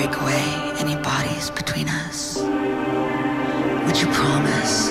break away any bodies between us? Would you promise